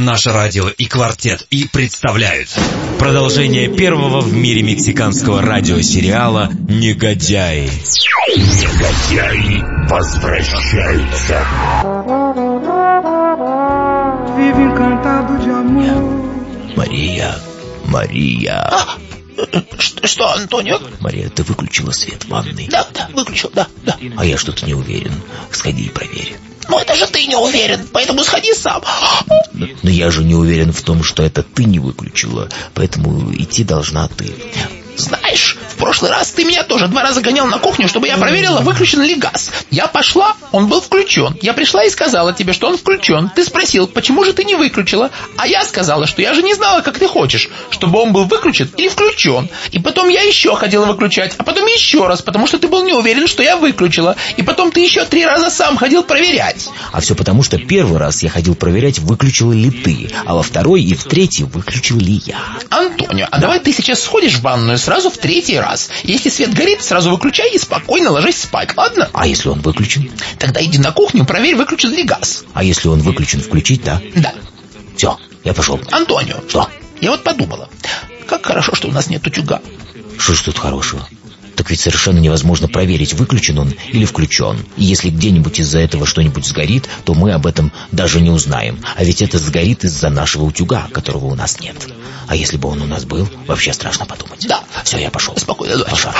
наше радио и квартет и представляют продолжение первого в мире мексиканского радиосериала «Негодяи». Негодяи возвращаются. Мария, Мария. Что, что, Антонио? Мария, ты выключила свет в ванной? Да, да, выключил, да, да. А я что-то не уверен. Сходи и проверь. Ну это же ты не уверен, поэтому сходи сам. Но, но я же не уверен в том, что это ты не выключила, поэтому идти должна ты. Знаешь, в прошлый раз ты меня тоже два раза гонял на кухню, чтобы я проверила, выключен ли газ. Я пошла, он был включен. Я пришла и сказала тебе, что он включен. Ты спросил, почему же ты не выключила? А я сказала, что я же не знала, как ты хочешь, чтобы он был выключен или включен. И потом я еще хотела выключать, а потом еще раз, потому что ты был не уверен, что я выключила. И потом ты еще три раза сам ходил проверять. А все потому, что первый раз я ходил проверять, выключила ли ты, а во второй и в третий выключил ли я. Антонио, а давай ты сейчас сходишь в ванную сразу в третий раз. Если свет горит, сразу выключай и спокойно ложись спать, ладно? А если он выключен? Тогда иди на кухню, проверь, выключен ли газ. А если он выключен, включить, да? Да. Все, я пошел. Антонио. Что? Я вот подумала, как хорошо, что у нас нет утюга. Что ж тут хорошего? Так ведь совершенно невозможно проверить, выключен он или включен. И если где-нибудь из-за этого что-нибудь сгорит, то мы об этом даже не узнаем. А ведь это сгорит из-за нашего утюга, которого у нас нет. А если бы он у нас был, вообще страшно подумать. Да. Все, я пошел. Спокойно, дочь. Пошел.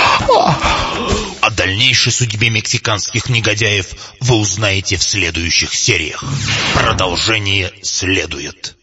О дальнейшей судьбе мексиканских негодяев вы узнаете в следующих сериях. Продолжение следует.